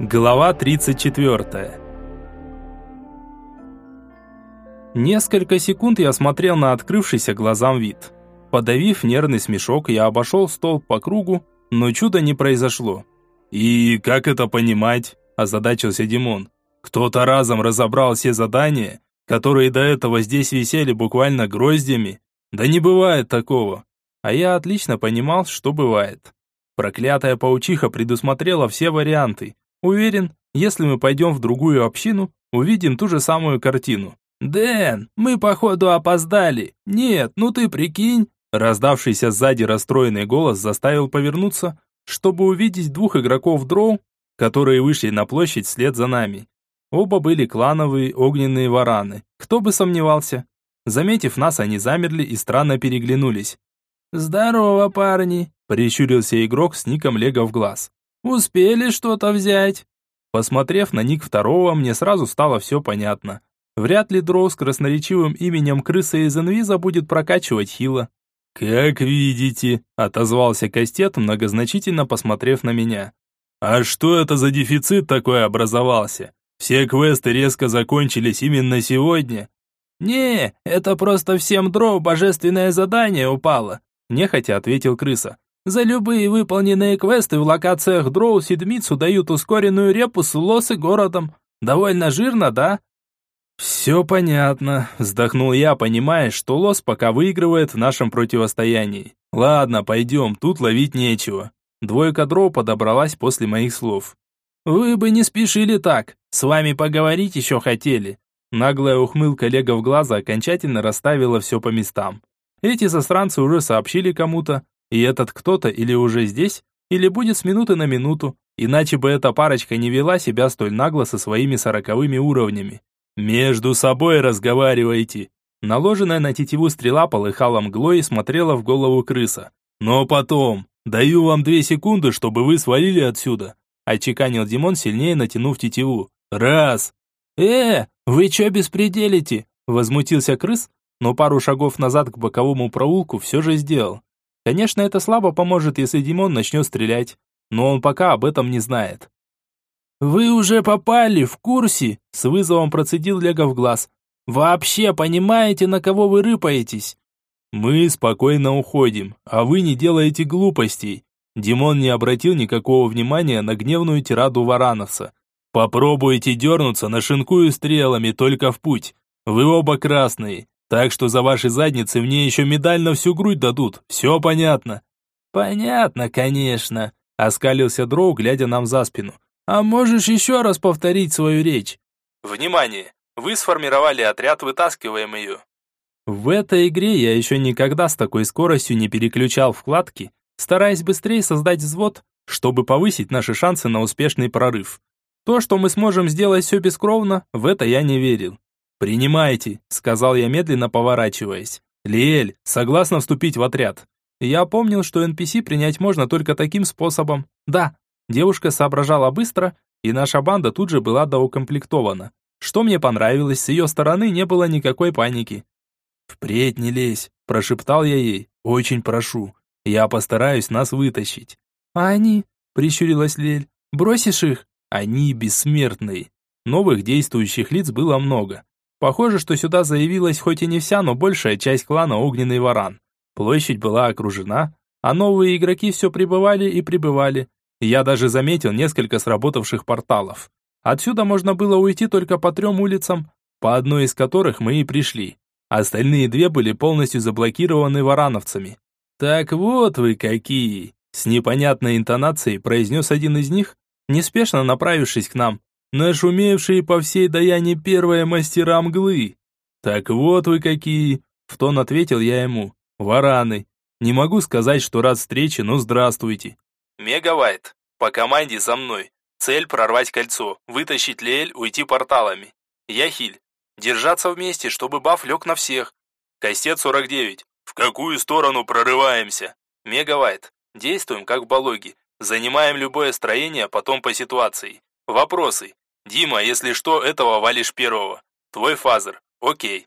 Глава 34. Несколько секунд я смотрел на открывшийся глазам вид. Подавив нервный смешок, я обошел стол по кругу, но чуда не произошло. «И как это понимать?» – озадачился Димон. «Кто-то разом разобрал все задания, которые до этого здесь висели буквально гроздями? Да не бывает такого!» А я отлично понимал, что бывает. Проклятая паучиха предусмотрела все варианты, Уверен, если мы пойдем в другую общину, увидим ту же самую картину. «Дэн, мы походу опоздали. Нет, ну ты прикинь!» Раздавшийся сзади расстроенный голос заставил повернуться, чтобы увидеть двух игроков дроу, которые вышли на площадь вслед за нами. Оба были клановые огненные вараны. Кто бы сомневался. Заметив нас, они замерли и странно переглянулись. «Здорово, парни!» – прищурился игрок с ником Лего в глаз. Успели что-то взять?» Посмотрев на ник второго, мне сразу стало все понятно. Вряд ли дроу с красноречивым именем крыса из инвиза будет прокачивать хила. «Как видите», — отозвался Кастет, многозначительно посмотрев на меня. «А что это за дефицит такой образовался? Все квесты резко закончились именно сегодня?» «Не, это просто всем дроу божественное задание упало», — нехотя ответил крыса. За любые выполненные квесты в локациях Дроу Седмицу дают ускоренную репу с лос и городом. Довольно жирно, да? «Все понятно», – вздохнул я, понимая, что лос пока выигрывает в нашем противостоянии. «Ладно, пойдем, тут ловить нечего». Двойка дроу подобралась после моих слов. «Вы бы не спешили так, с вами поговорить еще хотели». Наглая ухмылка Лего в глаза окончательно расставила все по местам. Эти засранцы уже сообщили кому-то, и этот кто-то или уже здесь, или будет с минуты на минуту, иначе бы эта парочка не вела себя столь нагло со своими сороковыми уровнями. «Между собой разговаривайте!» Наложенная на тетиву стрела полыхала мглой и смотрела в голову крыса. «Но потом! Даю вам две секунды, чтобы вы свалили отсюда!» Отчеканил Димон, сильнее натянув тетиву. «Раз!» «Э, вы чё беспределите?» Возмутился крыс, но пару шагов назад к боковому проулку все же сделал. Конечно, это слабо поможет, если Димон начнет стрелять, но он пока об этом не знает. «Вы уже попали, в курсе?» С вызовом процедил Лего в глаз. «Вообще понимаете, на кого вы рыпаетесь?» «Мы спокойно уходим, а вы не делаете глупостей». Димон не обратил никакого внимания на гневную тираду варановца. «Попробуйте дернуться, нашинкую стрелами, только в путь. Вы оба красные. Так что за ваши задницы мне еще медаль на всю грудь дадут. Все понятно?» «Понятно, конечно», — оскалился Дроу, глядя нам за спину. «А можешь еще раз повторить свою речь?» «Внимание! Вы сформировали отряд, вытаскиваем ее». В этой игре я еще никогда с такой скоростью не переключал вкладки, стараясь быстрее создать взвод, чтобы повысить наши шансы на успешный прорыв. То, что мы сможем сделать все бескровно, в это я не верил. «Принимайте», — сказал я медленно поворачиваясь. «Лиэль, согласна вступить в отряд?» Я помнил, что NPC принять можно только таким способом. Да, девушка соображала быстро, и наша банда тут же была доукомплектована. Что мне понравилось, с ее стороны не было никакой паники. «Впредь не лезь», – прошептал я ей. «Очень прошу. Я постараюсь нас вытащить». «А они?» – прищурилась Лель. «Бросишь их?» «Они бессмертные». Новых действующих лиц было много. Похоже, что сюда заявилась хоть и не вся, но большая часть клана Огненный Варан. Площадь была окружена, а новые игроки все прибывали и прибывали. Я даже заметил несколько сработавших порталов. Отсюда можно было уйти только по трем улицам, по одной из которых мы и пришли. Остальные две были полностью заблокированы варановцами. «Так вот вы какие!» С непонятной интонацией произнес один из них, неспешно направившись к нам нашумевшие по всей Даяне первые мастера мглы. Так вот вы какие, в тон ответил я ему. Вараны. Не могу сказать, что рад встрече, но здравствуйте. Мегавайт. По команде за мной. Цель прорвать кольцо, вытащить Лель, уйти порталами. Яхиль. Держаться вместе, чтобы баф лег на всех. Кастет 49. В какую сторону прорываемся? Мегавайт. Действуем как в балоге. Занимаем любое строение, потом по ситуации. Вопросы. Дима, если что, этого валишь первого. Твой фазер. Окей.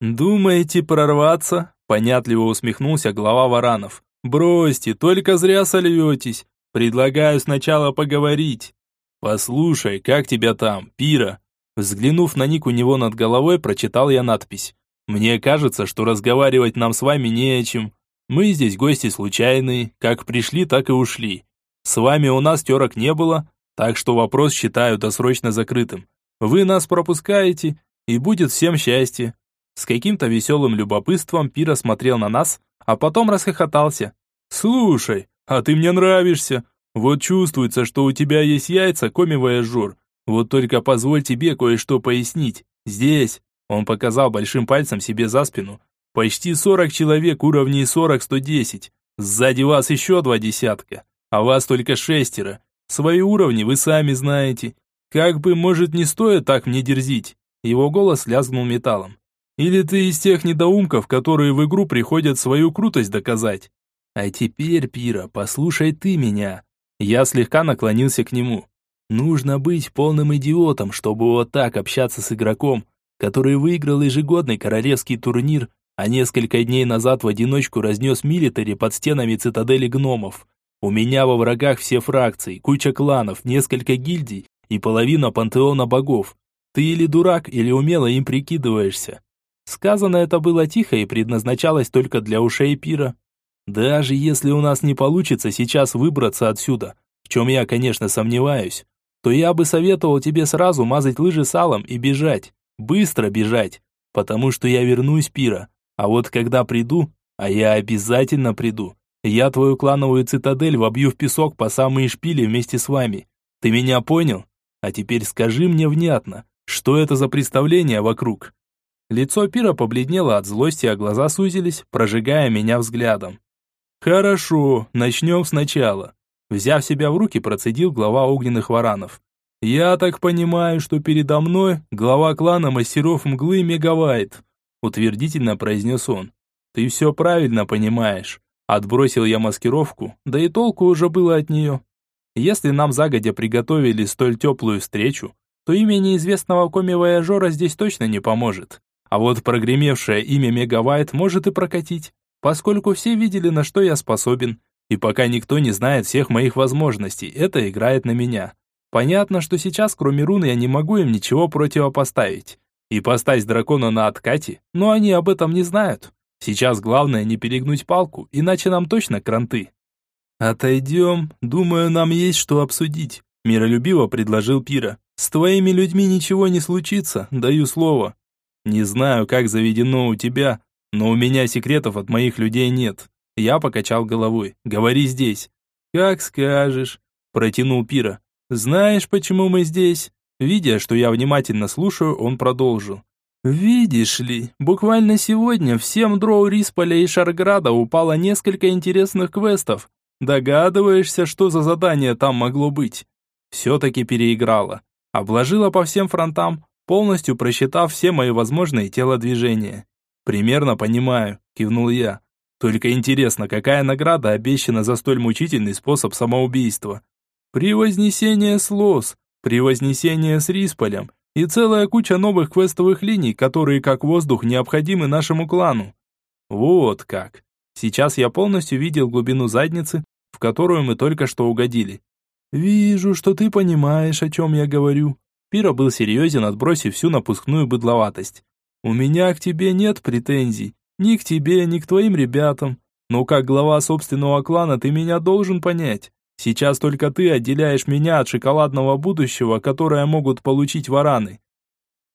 Думаете прорваться? Понятливо усмехнулся глава Варанов. Бросьте, только зря сольетесь. Предлагаю сначала поговорить. «Послушай, как тебя там, Пира?» Взглянув на ник у него над головой, прочитал я надпись. «Мне кажется, что разговаривать нам с вами не о чем. Мы здесь гости случайные, как пришли, так и ушли. С вами у нас терок не было, так что вопрос считаю досрочно закрытым. Вы нас пропускаете, и будет всем счастье». С каким-то веселым любопытством Пира смотрел на нас, а потом расхохотался. «Слушай, а ты мне нравишься. Вот чувствуется, что у тебя есть яйца, коми-вояжер. Вот только позволь тебе кое-что пояснить. Здесь...» Он показал большим пальцем себе за спину. «Почти сорок человек уровней сорок-сто десять. Сзади вас еще два десятка, а вас только шестеро. Свои уровни вы сами знаете. Как бы, может, не стоит так мне дерзить?» Его голос лязгнул металлом. «Или ты из тех недоумков, которые в игру приходят свою крутость доказать?» «А теперь, Пира, послушай ты меня». Я слегка наклонился к нему. «Нужно быть полным идиотом, чтобы вот так общаться с игроком, который выиграл ежегодный королевский турнир, а несколько дней назад в одиночку разнес милитари под стенами цитадели гномов. У меня во врагах все фракции, куча кланов, несколько гильдий и половина пантеона богов. Ты или дурак, или умело им прикидываешься». Сказано это было тихо и предназначалось только для ушей пира. Даже если у нас не получится сейчас выбраться отсюда, в чем я, конечно, сомневаюсь, то я бы советовал тебе сразу мазать лыжи салом и бежать. Быстро бежать. Потому что я вернусь, Пира. А вот когда приду, а я обязательно приду, я твою клановую цитадель вобью в песок по самые шпили вместе с вами. Ты меня понял? А теперь скажи мне внятно, что это за представление вокруг?» Лицо Пира побледнело от злости, а глаза сузились, прожигая меня взглядом. «Хорошо, начнем сначала». Взяв себя в руки, процедил глава огненных варанов. «Я так понимаю, что передо мной глава клана мастеров мглы Мегавайт», утвердительно произнес он. «Ты все правильно понимаешь». Отбросил я маскировку, да и толку уже было от нее. Если нам загодя приготовили столь теплую встречу, то имя неизвестного коми-вояжера здесь точно не поможет. А вот прогремевшее имя Мегавайт может и прокатить поскольку все видели, на что я способен. И пока никто не знает всех моих возможностей, это играет на меня. Понятно, что сейчас, кроме руны, я не могу им ничего противопоставить. И поставить дракона на откате, но они об этом не знают. Сейчас главное не перегнуть палку, иначе нам точно кранты. «Отойдем, думаю, нам есть что обсудить», – миролюбиво предложил Пира. «С твоими людьми ничего не случится, даю слово. Не знаю, как заведено у тебя, но у меня секретов от моих людей нет. Я покачал головой. Говори здесь. Как скажешь, протянул Пира. Знаешь, почему мы здесь? Видя, что я внимательно слушаю, он продолжил. «Видишь ли, буквально сегодня всем дроу Рисполя и Шарграда упало несколько интересных квестов. Догадываешься, что за задание там могло быть?» Все-таки переиграла. Обложила по всем фронтам, полностью просчитав все мои возможные телодвижения. «Примерно понимаю», – кивнул я. «Только интересно, какая награда обещана за столь мучительный способ самоубийства?» «Превознесение с Лос, превознесение с Рисполем и целая куча новых квестовых линий, которые как воздух необходимы нашему клану». «Вот как!» Сейчас я полностью видел глубину задницы, в которую мы только что угодили. «Вижу, что ты понимаешь, о чем я говорю». Пиро был серьезен, отбросив всю напускную быдловатость. У меня к тебе нет претензий, ни к тебе, ни к твоим ребятам. Но как глава собственного клана ты меня должен понять. Сейчас только ты отделяешь меня от шоколадного будущего, которое могут получить вараны.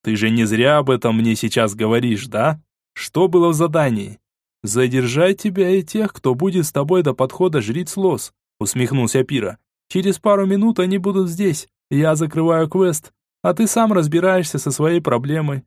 Ты же не зря об этом мне сейчас говоришь, да? Что было в задании? Задержать тебя и тех, кто будет с тобой до подхода жриц лос, усмехнулся Пира. Через пару минут они будут здесь. Я закрываю квест, а ты сам разбираешься со своей проблемой.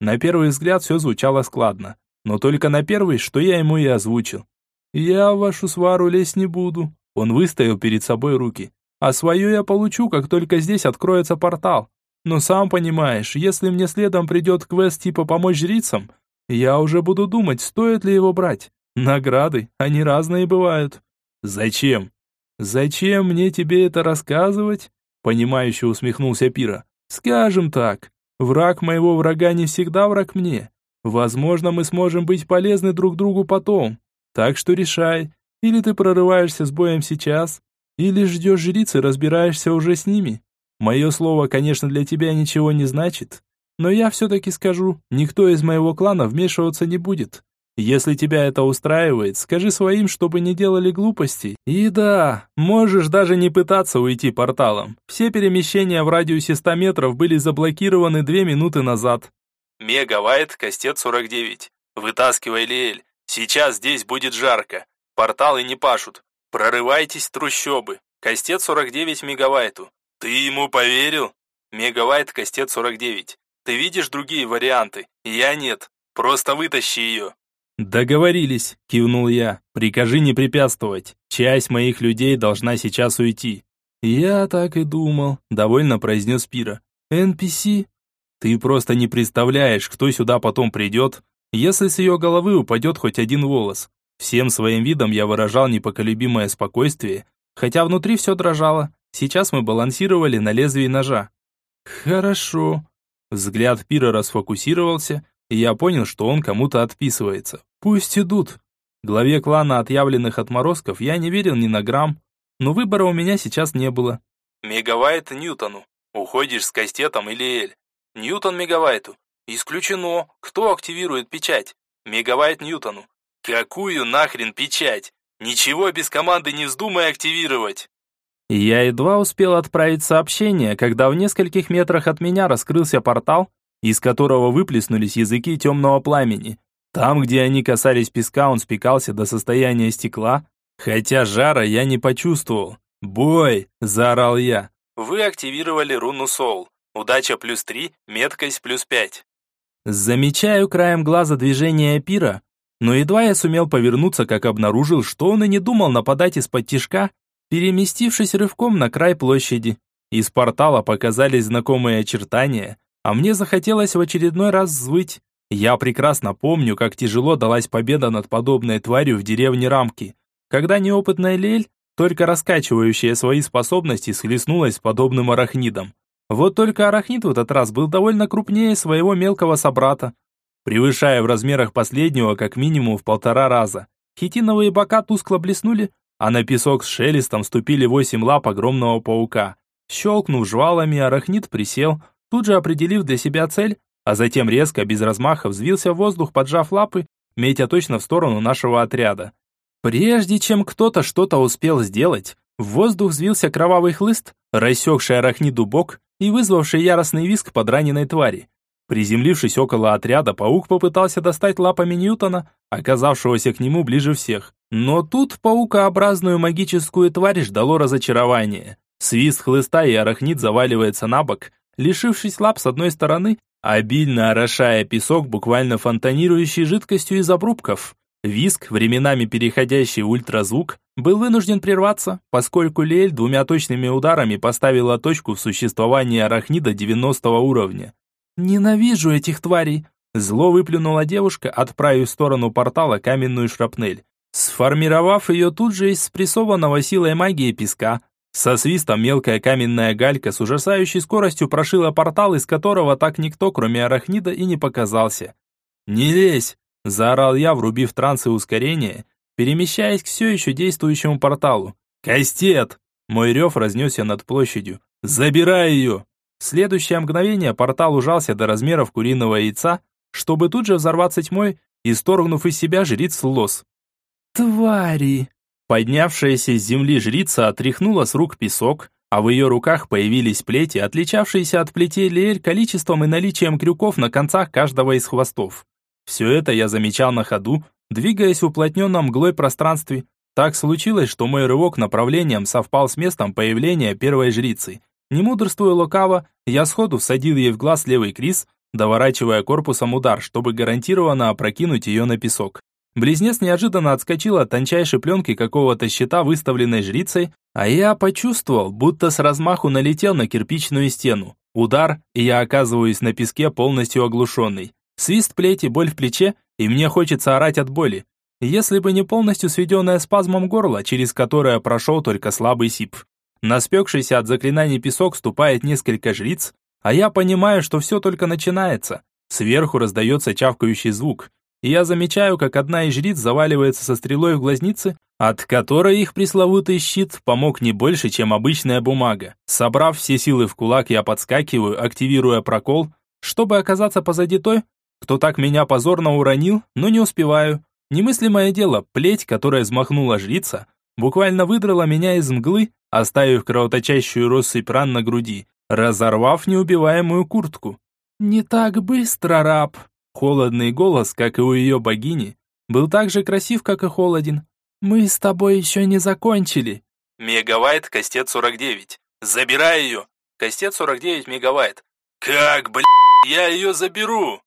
На первый взгляд все звучало складно, но только на первый, что я ему и озвучил. «Я в вашу свару лезть не буду», — он выставил перед собой руки. «А свое я получу, как только здесь откроется портал. Но сам понимаешь, если мне следом придет квест типа помочь жрицам, я уже буду думать, стоит ли его брать. Награды, они разные бывают». «Зачем?» «Зачем мне тебе это рассказывать?» Понимающе усмехнулся Пира. «Скажем так, Враг моего врага не всегда враг мне. Возможно, мы сможем быть полезны друг другу потом. Так что решай, или ты прорываешься с боем сейчас, или ждешь жриц и разбираешься уже с ними. Мое слово, конечно, для тебя ничего не значит, но я все-таки скажу, никто из моего клана вмешиваться не будет. Если тебя это устраивает, скажи своим, чтобы не делали глупостей. И да, можешь даже не пытаться уйти порталом. Все перемещения в радиусе 100 метров были заблокированы две минуты назад. Мегавайт, Кастет 49. Вытаскивай Лиэль. Сейчас здесь будет жарко. Порталы не пашут. Прорывайтесь трущобы. Кастет 49 мегавайту. Ты ему поверил? Мегавайт, Кастет 49. Ты видишь другие варианты? Я нет. Просто вытащи ее. «Договорились», – кивнул я. «Прикажи не препятствовать. Часть моих людей должна сейчас уйти». «Я так и думал», – довольно произнес Пира. «NPC?» «Ты просто не представляешь, кто сюда потом придет, если с ее головы упадет хоть один волос». Всем своим видом я выражал непоколебимое спокойствие, хотя внутри все дрожало. Сейчас мы балансировали на лезвии ножа. «Хорошо». Взгляд Пира расфокусировался, и я понял, что он кому-то отписывается. Пусть идут. Главе клана отъявленных отморозков я не верил ни на грамм, но выбора у меня сейчас не было. Мегавайт Ньютону. Уходишь с Кастетом или Эль. Ньютон Мегавайту. Исключено. Кто активирует печать? Мегавайт Ньютону. Какую нахрен печать? Ничего без команды не вздумай активировать. Я едва успел отправить сообщение, когда в нескольких метрах от меня раскрылся портал, из которого выплеснулись языки темного пламени. Там, где они касались песка, он спекался до состояния стекла, хотя жара я не почувствовал. «Бой!» – заорал я. «Вы активировали руну Соул. Удача плюс три, меткость плюс пять». Замечаю краем глаза движение пира, но едва я сумел повернуться, как обнаружил, что он и не думал нападать из-под тишка, переместившись рывком на край площади. Из портала показались знакомые очертания, а мне захотелось в очередной раз взвыть. Я прекрасно помню, как тяжело далась победа над подобной тварью в деревне Рамки, когда неопытная Лель, только раскачивающая свои способности, схлестнулась с подобным арахнидом. Вот только арахнид в этот раз был довольно крупнее своего мелкого собрата, превышая в размерах последнего как минимум в полтора раза. Хитиновые бока тускло блеснули, а на песок с шелестом ступили восемь лап огромного паука. Щелкнув жвалами, арахнид присел, тут же определив для себя цель, а затем резко, без размаха, взвился в воздух, поджав лапы, метя точно в сторону нашего отряда. Прежде чем кто-то что-то успел сделать, в воздух взвился кровавый хлыст, рассекший арахниду бок и вызвавший яростный визг подраненной твари. Приземлившись около отряда, паук попытался достать лапами Ньютона, оказавшегося к нему ближе всех. Но тут паукообразную магическую тварь ждало разочарование. Свист хлыста и арахнит заваливается на бок, лишившись лап с одной стороны, обильно орошая песок, буквально фонтанирующий жидкостью из обрубков. Виск, временами переходящий в ультразвук, был вынужден прерваться, поскольку Лель двумя точными ударами поставила точку в существовании арахнида 90 уровня. «Ненавижу этих тварей!» Зло выплюнула девушка, отправив в сторону портала каменную шрапнель. Сформировав ее тут же из спрессованного силой магии песка, со свистом мелкая каменная галька с ужасающей скоростью прошила портал, из которого так никто, кроме арахнида, и не показался. «Не лезь!» – заорал я, врубив транс и ускорение, перемещаясь к все еще действующему порталу. «Кастет!» Мой рев разнесся над площадью. «Забирай ее!» В следующее мгновение портал ужался до размеров куриного яйца, чтобы тут же взорваться тьмой, исторгнув из себя жриц лос. «Твари!» Поднявшаяся с земли жрица отряхнула с рук песок, а в ее руках появились плети, отличавшиеся от плетей Лиэль количеством и наличием крюков на концах каждого из хвостов. Все это я замечал на ходу, двигаясь в уплотненном мглой пространстве. Так случилось, что мой рывок направлением совпал с местом появления первой жрицы. Не мудрствуя лукаво, я сходу всадил ей в глаз левый крис, доворачивая корпусом удар, чтобы гарантированно опрокинуть ее на песок. Близнец неожиданно отскочил от тончайшей пленки какого-то щита, выставленной жрицей, а я почувствовал, будто с размаху налетел на кирпичную стену. Удар, и я оказываюсь на песке полностью оглушенный. Свист плети, боль в плече, и мне хочется орать от боли. Если бы не полностью сведенное спазмом горло, через которое прошел только слабый сип. Наспекшийся от заклинаний песок ступает несколько жриц, а я понимаю, что все только начинается. Сверху раздается чавкающий звук, и я замечаю, как одна из жриц заваливается со стрелой в глазнице, от которой их пресловутый щит помог не больше, чем обычная бумага. Собрав все силы в кулак, я подскакиваю, активируя прокол, чтобы оказаться позади той, кто так меня позорно уронил, но не успеваю. Немыслимое дело, плеть, которая взмахнула жрица, буквально выдрала меня из мглы, оставив кровоточащую россыпь ран на груди, разорвав неубиваемую куртку. «Не так быстро, раб!» Холодный голос, как и у ее богини, был так же красив, как и холоден. «Мы с тобой еще не закончили». Мегавайт, кастет 49. Забирай ее. Кастет 49 мегавайт. Как, блядь, я ее заберу?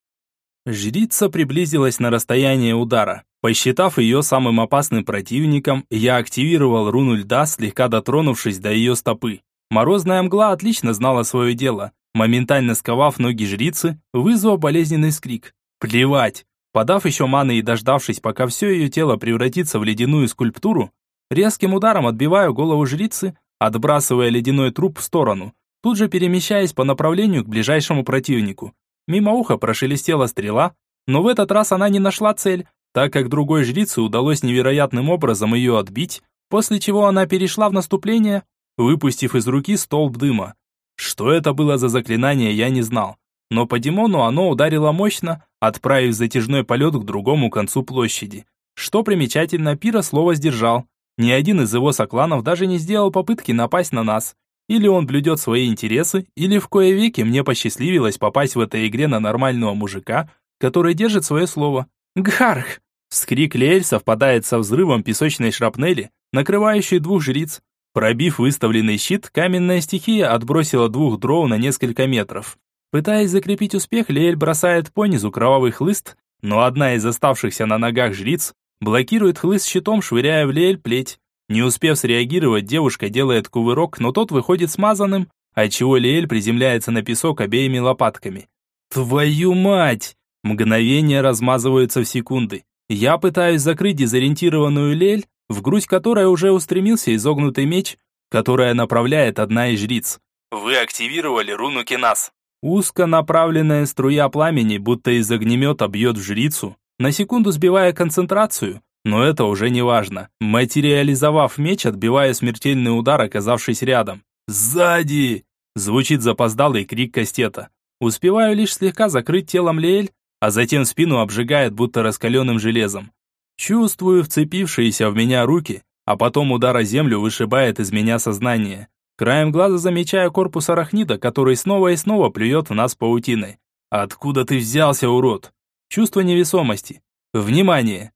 Жрица приблизилась на расстояние удара. Посчитав ее самым опасным противником, я активировал руну льда, слегка дотронувшись до ее стопы. Морозная мгла отлично знала свое дело, моментально сковав ноги жрицы, вызвав болезненный скрик. Плевать! Подав еще маны и дождавшись, пока все ее тело превратится в ледяную скульптуру, резким ударом отбиваю голову жрицы, отбрасывая ледяной труп в сторону, тут же перемещаясь по направлению к ближайшему противнику. Мимо уха прошелестела стрела, но в этот раз она не нашла цель, так как другой жрице удалось невероятным образом ее отбить, после чего она перешла в наступление, выпустив из руки столб дыма. Что это было за заклинание, я не знал, но по Димону оно ударило мощно, отправив затяжной полет к другому концу площади. Что примечательно, Пира слово сдержал. Ни один из его сокланов даже не сделал попытки напасть на нас. Или он блюдет свои интересы, или в кое веки мне посчастливилось попасть в этой игре на нормального мужика, который держит свое слово. Гхарх! Скрик Леэль совпадает со взрывом песочной шрапнели, накрывающей двух жриц. Пробив выставленный щит, каменная стихия отбросила двух дроу на несколько метров. Пытаясь закрепить успех, Леэль бросает по низу кровавый хлыст, но одна из оставшихся на ногах жриц блокирует хлыст щитом, швыряя в Леэль плеть. Не успев среагировать, девушка делает кувырок, но тот выходит смазанным, отчего Лиэль приземляется на песок обеими лопатками. «Твою мать!» Мгновения размазываются в секунды. Я пытаюсь закрыть дезориентированную Лель, в грудь которой уже устремился изогнутый меч, которая направляет одна из жриц. Вы активировали руну Кинас. Узко направленная струя пламени, будто из огнемета бьет в жрицу, на секунду сбивая концентрацию, но это уже не важно. Материализовав меч, отбивая смертельный удар, оказавшись рядом. «Сзади!» Звучит запоздалый крик Кастета. Успеваю лишь слегка закрыть телом Леэль, а затем спину обжигает, будто раскаленным железом. Чувствую вцепившиеся в меня руки, а потом удар о землю вышибает из меня сознание. Краем глаза замечаю корпус арахнида, который снова и снова плюет в нас паутиной. «Откуда ты взялся, урод?» Чувство невесомости. Внимание!